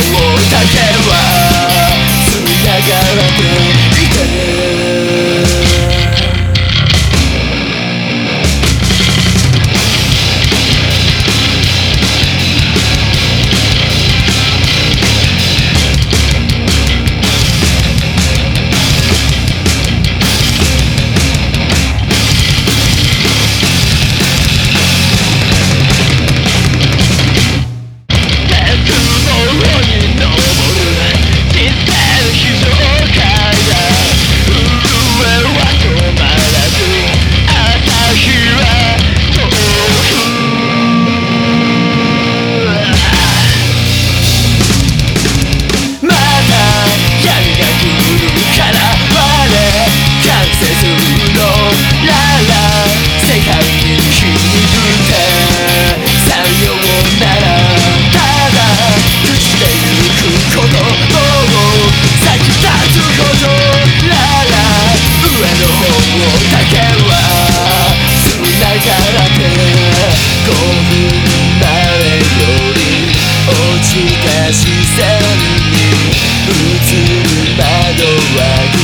だけは積み上がらていて。だけはつながってこより落ちた視線に映る窓は